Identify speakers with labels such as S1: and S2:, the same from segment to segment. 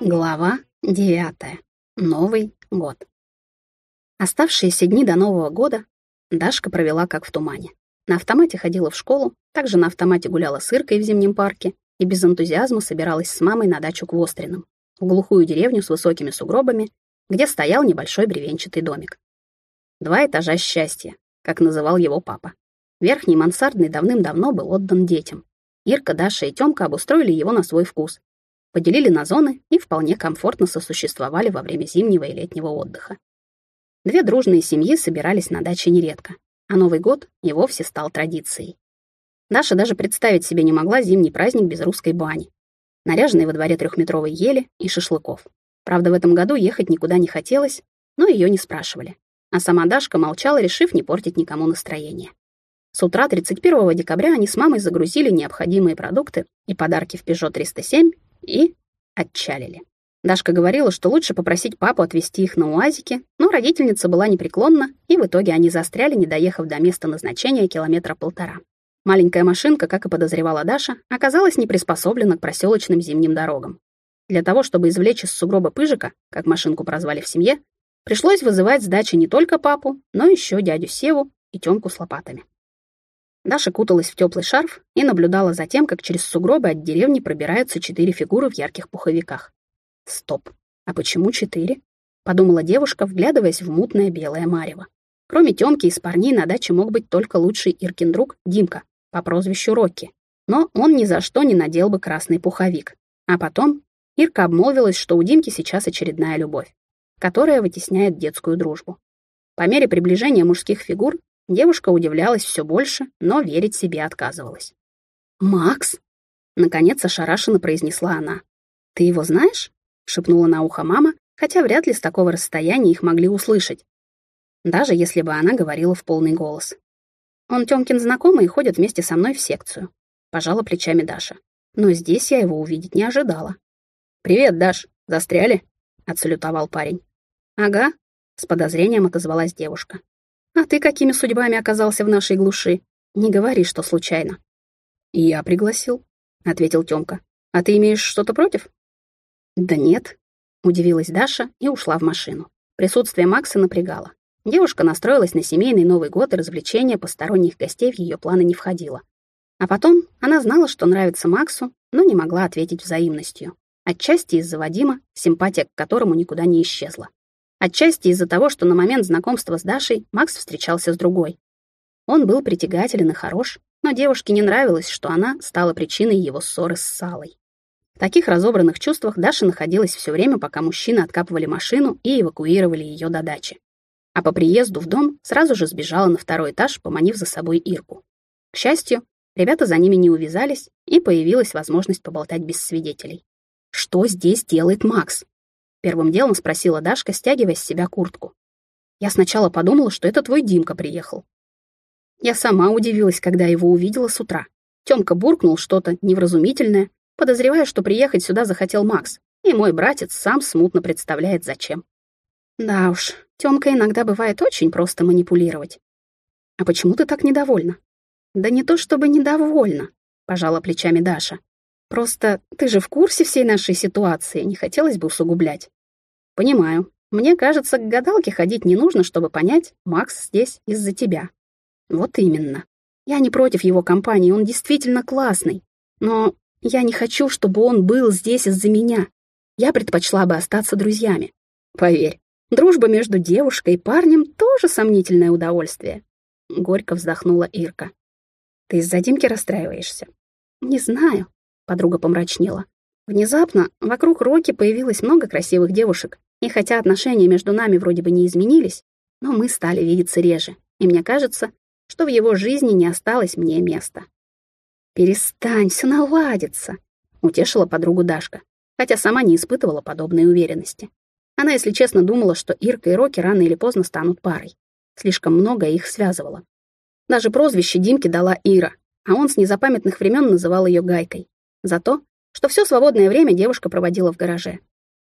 S1: Глава девятая. Новый год. Оставшиеся дни до Нового года Дашка провела как в тумане. На автомате ходила в школу, также на автомате гуляла с Иркой в зимнем парке и без энтузиазма собиралась с мамой на дачу к Востриным, в глухую деревню с высокими сугробами, где стоял небольшой бревенчатый домик. Два этажа счастья, как называл его папа. Верхний мансардный давным-давно был отдан детям. Ирка, Даша и Тёмка обустроили его на свой вкус. Поделили на зоны и вполне комфортно сосуществовали во время зимнего и летнего отдыха. Две дружные семьи собирались на даче нередко, а Новый год и вовсе стал традицией. Даша даже представить себе не могла зимний праздник без русской бани, наряженной во дворе трехметровой ели и шашлыков. Правда, в этом году ехать никуда не хотелось, но ее не спрашивали. А сама Дашка молчала, решив не портить никому настроение. С утра 31 декабря они с мамой загрузили необходимые продукты и подарки в Peugeot 307 и отчалили. Дашка говорила, что лучше попросить папу отвезти их на УАЗике, но родительница была непреклонна, и в итоге они застряли, не доехав до места назначения километра полтора. Маленькая машинка, как и подозревала Даша, оказалась не приспособлена к проселочным зимним дорогам. Для того, чтобы извлечь из сугроба пыжика, как машинку прозвали в семье, пришлось вызывать с дачи не только папу, но еще дядю Севу и Тёмку с лопатами. Даша куталась в теплый шарф и наблюдала за тем, как через сугробы от деревни пробираются четыре фигуры в ярких пуховиках. Стоп, а почему четыре? Подумала девушка, вглядываясь в мутное белое марево. Кроме Тёмки из парней на даче мог быть только лучший Иркин друг Димка по прозвищу Рокки. Но он ни за что не надел бы красный пуховик. А потом Ирка обмолвилась, что у Димки сейчас очередная любовь, которая вытесняет детскую дружбу. По мере приближения мужских фигур Девушка удивлялась все больше, но верить себе отказывалась. «Макс?» — наконец ошарашенно произнесла она. «Ты его знаешь?» — шепнула на ухо мама, хотя вряд ли с такого расстояния их могли услышать, даже если бы она говорила в полный голос. «Он Тёмкин знакомый и ходит вместе со мной в секцию», — пожала плечами Даша. «Но здесь я его увидеть не ожидала». «Привет, Даш, застряли?» — отсалютовал парень. «Ага», — с подозрением отозвалась девушка. А ты какими судьбами оказался в нашей глуши? Не говори, что случайно. Я пригласил, ответил Тёмка. А ты имеешь что-то против? Да нет, удивилась Даша и ушла в машину. Присутствие Макса напрягало. Девушка настроилась на семейный Новый год, и развлечения посторонних гостей в ее планы не входило. А потом она знала, что нравится Максу, но не могла ответить взаимностью. Отчасти из-за Вадима, симпатия к которому никуда не исчезла. Отчасти из-за того, что на момент знакомства с Дашей Макс встречался с другой. Он был притягателен и хорош, но девушке не нравилось, что она стала причиной его ссоры с Салой. В таких разобранных чувствах Даша находилась все время, пока мужчины откапывали машину и эвакуировали ее до дачи. А по приезду в дом сразу же сбежала на второй этаж, поманив за собой Ирку. К счастью, ребята за ними не увязались, и появилась возможность поболтать без свидетелей. Что здесь делает Макс? Первым делом спросила Дашка, стягивая с себя куртку. Я сначала подумала, что это твой Димка приехал. Я сама удивилась, когда его увидела с утра. Тёмка буркнул что-то невразумительное, подозревая, что приехать сюда захотел Макс, и мой братец сам смутно представляет, зачем. Да уж, Тёмка иногда бывает очень просто манипулировать. А почему ты так недовольна? Да не то чтобы недовольна, пожала плечами Даша. Просто ты же в курсе всей нашей ситуации, не хотелось бы усугублять. Понимаю. Мне кажется, к гадалке ходить не нужно, чтобы понять, Макс здесь из-за тебя. Вот именно. Я не против его компании, он действительно классный. Но я не хочу, чтобы он был здесь из-за меня. Я предпочла бы остаться друзьями. Поверь, дружба между девушкой и парнем тоже сомнительное удовольствие. Горько вздохнула Ирка. Ты из-за Димки расстраиваешься? Не знаю. Подруга помрачнела. Внезапно вокруг Роки появилось много красивых девушек, и хотя отношения между нами вроде бы не изменились, но мы стали видеться реже, и мне кажется, что в его жизни не осталось мне места. «Перестань, все наладится», — утешила подругу Дашка, хотя сама не испытывала подобной уверенности. Она, если честно, думала, что Ирка и Роки рано или поздно станут парой. Слишком много их связывало. Даже прозвище Димке дала Ира, а он с незапамятных времен называл ее Гайкой. За то, что все свободное время девушка проводила в гараже.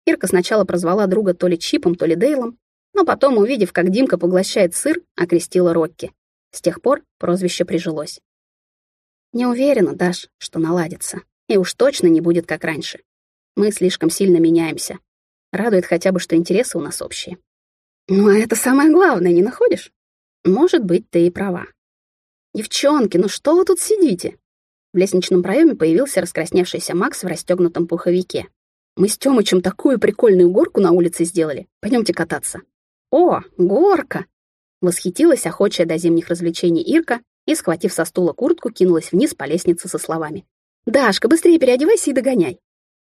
S1: Ирка сначала прозвала друга то ли Чипом, то ли Дейлом, но потом, увидев, как Димка поглощает сыр, окрестила Рокки. С тех пор прозвище прижилось. Не уверена, Даш, что наладится. И уж точно не будет как раньше. Мы слишком сильно меняемся. Радует хотя бы, что интересы у нас общие. Ну, а это самое главное, не находишь? Может быть, ты и права. Девчонки, ну что вы тут сидите? В лестничном проеме появился раскрасневшийся Макс в расстегнутом пуховике. Мы с Тёмычем такую прикольную горку на улице сделали. Пойдемте кататься. О, горка! Восхитилась охочая до зимних развлечений Ирка и, схватив со стула куртку, кинулась вниз по лестнице со словами. «Дашка, быстрее переодевайся и догоняй!»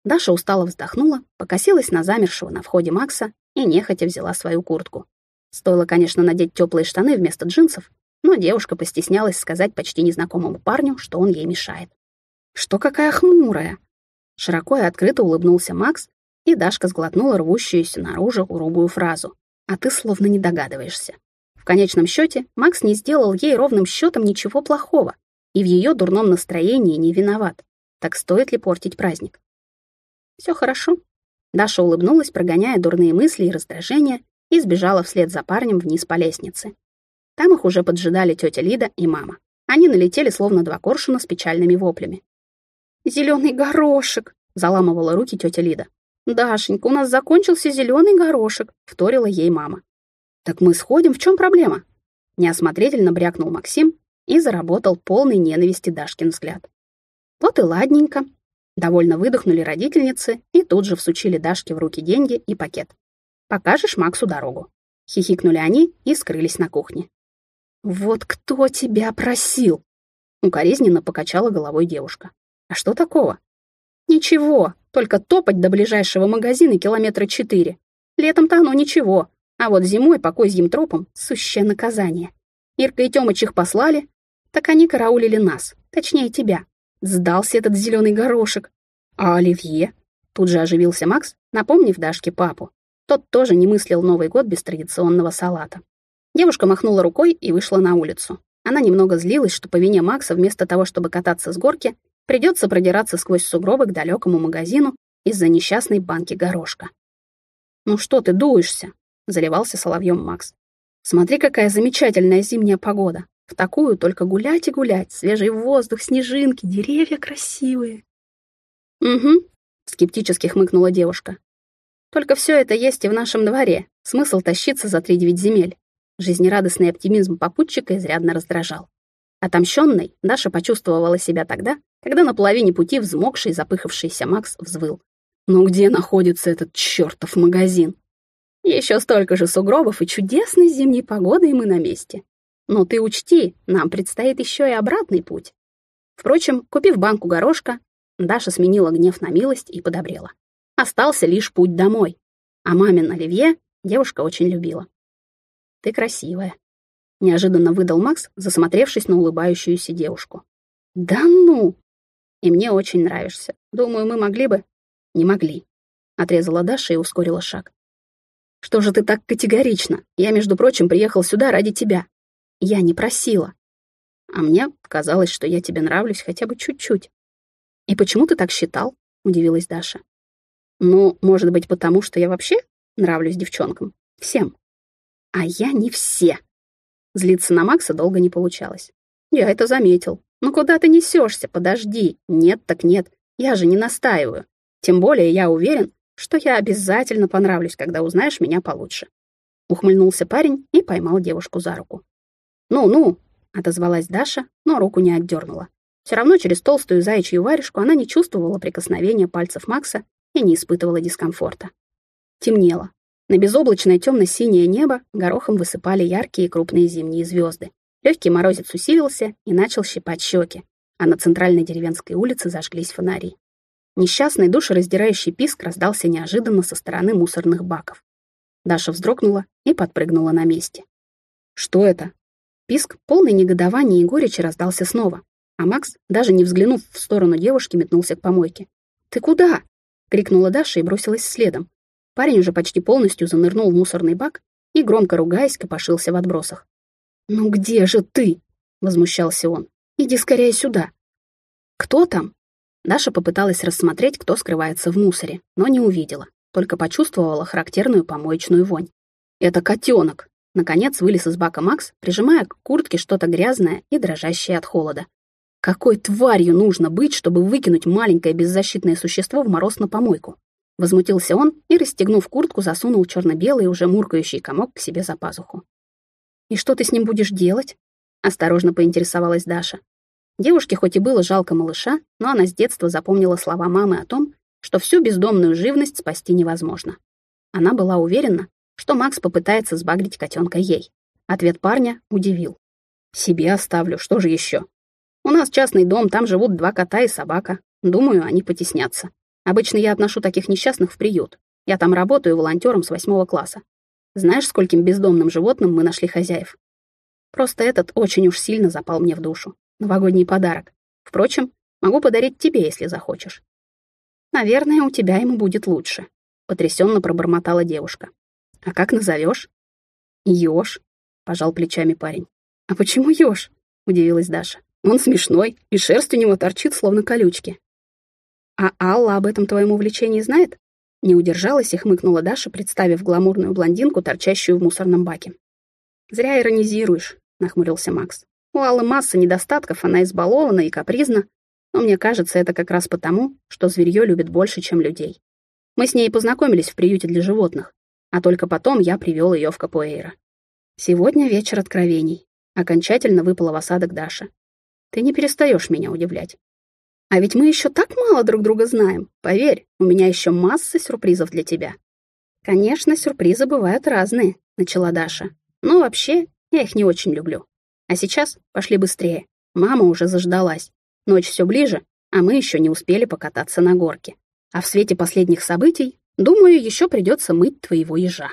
S1: Даша устало вздохнула, покосилась на замершего на входе Макса и нехотя взяла свою куртку. Стоило, конечно, надеть теплые штаны вместо джинсов, но девушка постеснялась сказать почти незнакомому парню, что он ей мешает. «Что какая хмурая!» Широко и открыто улыбнулся Макс, и Дашка сглотнула рвущуюся наружу грубую фразу. «А ты словно не догадываешься». В конечном счете Макс не сделал ей ровным счетом ничего плохого, и в ее дурном настроении не виноват. Так стоит ли портить праздник? Все хорошо. Даша улыбнулась, прогоняя дурные мысли и раздражения, и сбежала вслед за парнем вниз по лестнице. Там их уже поджидали тетя Лида и мама. Они налетели словно два коршуна с печальными воплями. Зеленый горошек!» — заламывала руки тетя Лида. «Дашенька, у нас закончился зеленый горошек», — вторила ей мама. «Так мы сходим, в чем проблема?» Неосмотрительно брякнул Максим и заработал полный ненависти Дашкин взгляд. Вот и ладненько. Довольно выдохнули родительницы и тут же всучили Дашке в руки деньги и пакет. «Покажешь Максу дорогу». Хихикнули они и скрылись на кухне. «Вот кто тебя просил?» Укоризненно покачала головой девушка. «А что такого?» «Ничего, только топать до ближайшего магазина километра четыре. Летом-то оно ничего, а вот зимой по козьим тропам сущее наказание. Ирка и Тёмыч их послали, так они караулили нас, точнее тебя. Сдался этот зеленый горошек. А Оливье? Тут же оживился Макс, напомнив Дашке папу. Тот тоже не мыслил Новый год без традиционного салата. Девушка махнула рукой и вышла на улицу. Она немного злилась, что по вине Макса вместо того, чтобы кататься с горки, придется продираться сквозь сугробы к далекому магазину из-за несчастной банки горошка. «Ну что ты дуешься?» заливался соловьем Макс. Смотри, какая замечательная зимняя погода. В такую только гулять и гулять, свежий воздух, снежинки, деревья красивые. Угу, скептически хмыкнула девушка. Только все это есть и в нашем дворе. Смысл тащиться за три девять земель. Жизнерадостный оптимизм попутчика изрядно раздражал. Отомщенной Даша почувствовала себя тогда, когда на половине пути взмокший запыхавшийся Макс взвыл. «Ну где находится этот чертов магазин?» Еще столько же сугробов и чудесной зимней погоды, и мы на месте. Но ты учти, нам предстоит еще и обратный путь. Впрочем, купив банку горошка, Даша сменила гнев на милость и подобрела. Остался лишь путь домой. А мамин Оливье девушка очень любила. «Ты красивая», — неожиданно выдал Макс, засмотревшись на улыбающуюся девушку. «Да ну!» «И мне очень нравишься. Думаю, мы могли бы...» «Не могли», — отрезала Даша и ускорила шаг. Что же ты так категорично? Я, между прочим, приехал сюда ради тебя. Я не просила. А мне казалось, что я тебе нравлюсь хотя бы чуть-чуть. И почему ты так считал? Удивилась Даша. Ну, может быть, потому что я вообще нравлюсь девчонкам. Всем. А я не все. Злиться на Макса долго не получалось. Я это заметил. Ну куда ты несешься? Подожди. Нет так нет. Я же не настаиваю. Тем более я уверен, что я обязательно понравлюсь, когда узнаешь меня получше. Ухмыльнулся парень и поймал девушку за руку. «Ну-ну», — отозвалась Даша, но руку не отдернула. Все равно через толстую заячью варежку она не чувствовала прикосновения пальцев Макса и не испытывала дискомфорта. Темнело. На безоблачное темно-синее небо горохом высыпали яркие крупные зимние звезды. Легкий морозец усилился и начал щипать щеки, а на центральной деревенской улице зажглись фонари. Несчастный душераздирающий писк раздался неожиданно со стороны мусорных баков. Даша вздрогнула и подпрыгнула на месте. «Что это?» Писк, полный негодования и горечи, раздался снова, а Макс, даже не взглянув в сторону девушки, метнулся к помойке. «Ты куда?» — крикнула Даша и бросилась следом. Парень уже почти полностью занырнул в мусорный бак и, громко ругаясь, копошился в отбросах. «Ну где же ты?» — возмущался он. «Иди скорее сюда». «Кто там?» Даша попыталась рассмотреть, кто скрывается в мусоре, но не увидела, только почувствовала характерную помоечную вонь. «Это котенок!» Наконец вылез из бака Макс, прижимая к куртке что-то грязное и дрожащее от холода. Какой тварью нужно быть, чтобы выкинуть маленькое беззащитное существо в мороз на помойку? Возмутился он и, расстегнув куртку, засунул черно-белый уже муркающий комок к себе за пазуху. «И что ты с ним будешь делать?» — осторожно поинтересовалась Даша. Девушке хоть и было жалко малыша, но она с детства запомнила слова мамы о том, что всю бездомную живность спасти невозможно. Она была уверена, что Макс попытается сбагрить котенка ей. Ответ парня удивил. «Себе оставлю, что же еще? У нас частный дом, там живут два кота и собака. Думаю, они потеснятся. Обычно я отношу таких несчастных в приют. Я там работаю волонтером с восьмого класса. Знаешь, скольким бездомным животным мы нашли хозяев? Просто этот очень уж сильно запал мне в душу. Новогодний подарок. Впрочем, могу подарить тебе, если захочешь. Наверное, у тебя ему будет лучше, потрясенно пробормотала девушка. А как назовешь? Ёж, пожал плечами парень. А почему ёж? удивилась Даша. Он смешной, и шерсть у него торчит, словно колючки. А Алла об этом твоем увлечении знает? Не удержалась и хмыкнула Даша, представив гламурную блондинку, торчащую в мусорном баке. «Зря иронизируешь», — нахмурился Макс. «У Аллы масса недостатков, она избалована и капризна, но мне кажется, это как раз потому, что зверье любит больше, чем людей. Мы с ней познакомились в приюте для животных, а только потом я привел ее в Капуэйра. Сегодня вечер откровений. Окончательно выпала в осадок Даша. Ты не перестаешь меня удивлять. А ведь мы еще так мало друг друга знаем. Поверь, у меня еще масса сюрпризов для тебя. Конечно, сюрпризы бывают разные, начала Даша. Но вообще, я их не очень люблю. А сейчас пошли быстрее. Мама уже заждалась. Ночь все ближе, а мы еще не успели покататься на горке. А в свете последних событий, думаю, еще придется мыть твоего ежа.